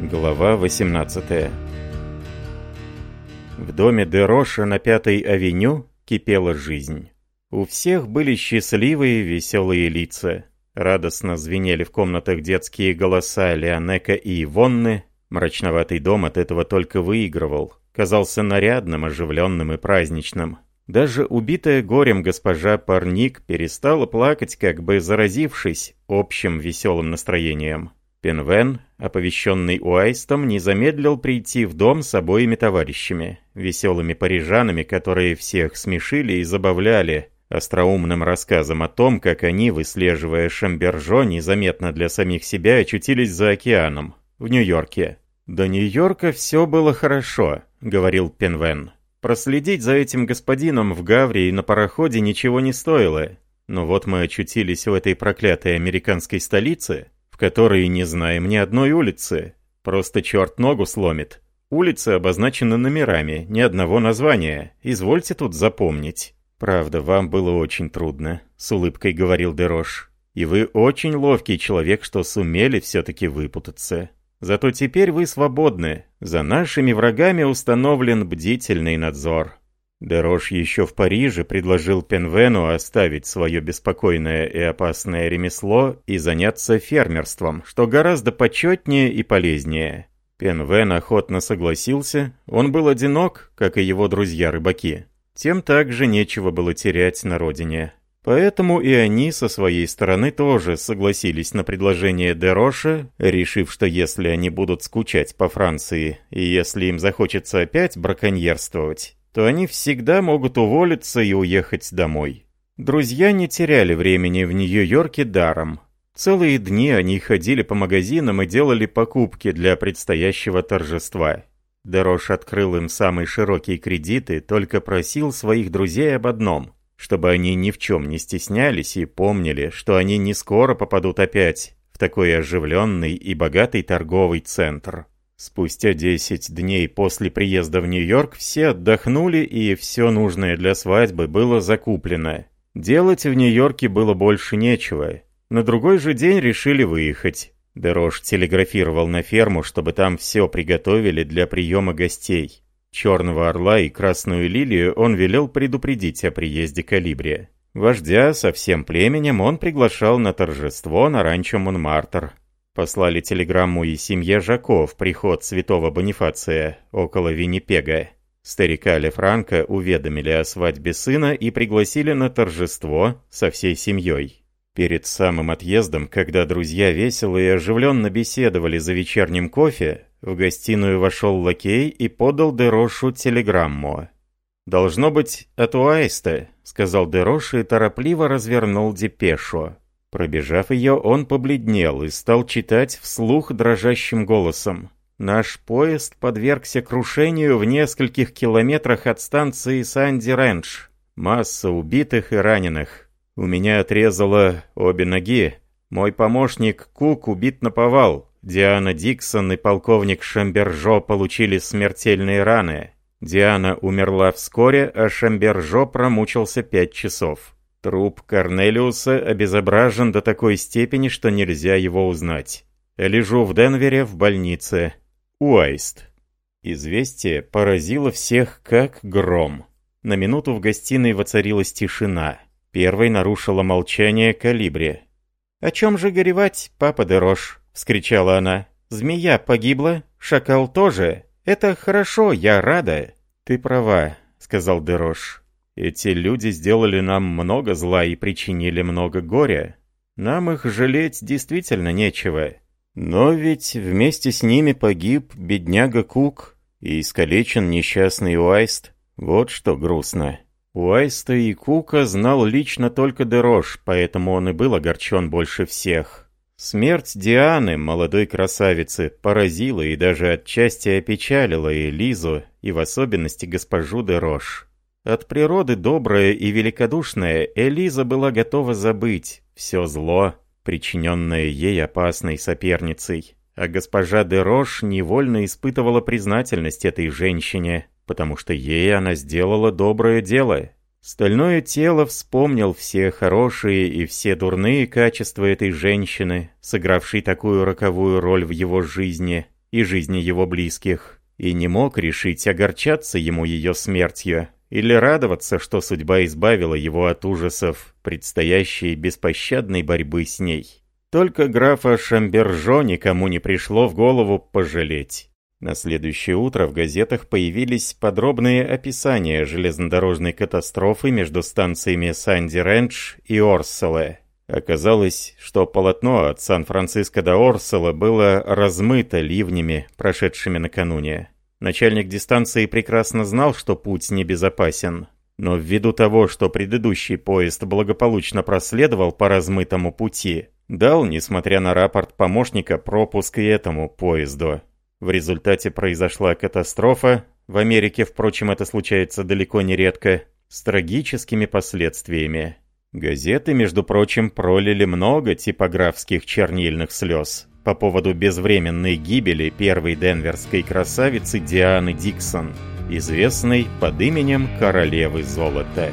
Глава 18 В доме Дероша на Пятой авеню кипела жизнь. У всех были счастливые веселые лица. Радостно звенели в комнатах детские голоса Леонека и Ивонны. Мрачноватый дом от этого только выигрывал. Казался нарядным, оживленным и праздничным. Даже убитая горем госпожа Парник перестала плакать, как бы заразившись общим веселым настроением. Пенвен, оповещенный Уайстом, не замедлил прийти в дом с обоими товарищами, веселыми парижанами, которые всех смешили и забавляли, остроумным рассказом о том, как они, выслеживая Шамбержо, незаметно для самих себя очутились за океаном, в Нью-Йорке. «До Нью-Йорка все было хорошо», — говорил Пенвен. «Проследить за этим господином в Гаврии на пароходе ничего не стоило. Но вот мы очутились в этой проклятой американской столице, в которой не знаем ни одной улицы. Просто черт ногу сломит. Улицы обозначены номерами, ни одного названия. Извольте тут запомнить». «Правда, вам было очень трудно», — с улыбкой говорил Дерош. «И вы очень ловкий человек, что сумели все-таки выпутаться. Зато теперь вы свободны. За нашими врагами установлен бдительный надзор». Дерош еще в Париже предложил Пенвену оставить свое беспокойное и опасное ремесло и заняться фермерством, что гораздо почетнее и полезнее. Пенвен охотно согласился, он был одинок, как и его друзья-рыбаки. Тем также нечего было терять на родине. Поэтому и они со своей стороны тоже согласились на предложение Дероша, решив, что если они будут скучать по Франции, и если им захочется опять браконьерствовать, то они всегда могут уволиться и уехать домой. Друзья не теряли времени в Нью-Йорке даром. Целые дни они ходили по магазинам и делали покупки для предстоящего торжества. Дорож открыл им самые широкие кредиты, только просил своих друзей об одном, чтобы они ни в чем не стеснялись и помнили, что они не скоро попадут опять в такой оживленный и богатый торговый центр. Спустя 10 дней после приезда в Нью-Йорк все отдохнули и все нужное для свадьбы было закуплено. Делать в Нью-Йорке было больше нечего. На другой же день решили выехать. Дерош телеграфировал на ферму, чтобы там все приготовили для приема гостей. Черного орла и красную лилию он велел предупредить о приезде Калибрия. Вождя со всем племенем он приглашал на торжество на ранчо Монмартр, Послали телеграмму и семье Жако в приход святого Бонифация около Виннипега. Старика Лефранко уведомили о свадьбе сына и пригласили на торжество со всей семьей. Перед самым отъездом, когда друзья весело и оживленно беседовали за вечерним кофе, в гостиную вошел лакей и подал Дерошу телеграмму. «Должно быть, от Уайста», — сказал Дерош и торопливо развернул депешу. Пробежав ее, он побледнел и стал читать вслух дрожащим голосом. Наш поезд подвергся крушению в нескольких километрах от станции Санди-Рэнш. Масса убитых и раненых. У меня отрезало обе ноги. Мой помощник Кук убит на повал. Диана Диксон и полковник Шамбержо получили смертельные раны. Диана умерла вскоре, а Шамбержо промучился пять часов. Труп Корнелиуса обезображен до такой степени, что нельзя его узнать. Лежу в Денвере в больнице. Уайст. Известие поразило всех как гром. На минуту в гостиной воцарилась тишина. Первой нарушила молчание Калибри. «О чем же горевать, папа Дерош?» — вскричала она. «Змея погибла, шакал тоже. Это хорошо, я рада». «Ты права», — сказал Дерош. Эти люди сделали нам много зла и причинили много горя. Нам их жалеть действительно нечего. Но ведь вместе с ними погиб бедняга Кук и искалечен несчастный Уайст. Вот что грустно. Уайста и Кука знал лично только Дерош, поэтому он и был огорчен больше всех. Смерть Дианы, молодой красавицы, поразила и даже отчасти опечалила и Лизу, и в особенности госпожу Дерош. От природы добрая и великодушная Элиза была готова забыть все зло, причиненное ей опасной соперницей. А госпожа де Рош невольно испытывала признательность этой женщине, потому что ей она сделала доброе дело. Стальное тело вспомнил все хорошие и все дурные качества этой женщины, сыгравшей такую роковую роль в его жизни и жизни его близких, и не мог решить, огорчаться ему ее смертью или радоваться, что судьба избавила его от ужасов предстоящей беспощадной борьбы с ней. Только графа Шамбержо никому не пришло в голову пожалеть. На следующее утро в газетах появились подробные описания железнодорожной катастрофы между станциями Санди-Ренч и Орселе. Оказалось, что полотно от Сан-Франциско до Орсела было размыто ливнями, прошедшими накануне. Начальник дистанции прекрасно знал, что путь небезопасен. Но ввиду того, что предыдущий поезд благополучно проследовал по размытому пути, дал, несмотря на рапорт помощника, пропуск и этому поезду. В результате произошла катастрофа, в Америке, впрочем, это случается далеко не редко, с трагическими последствиями. Газеты, между прочим, пролили много типографских чернильных слез по поводу безвременной гибели первой денверской красавицы Дианы Диксон, известной под именем Королевы Золота.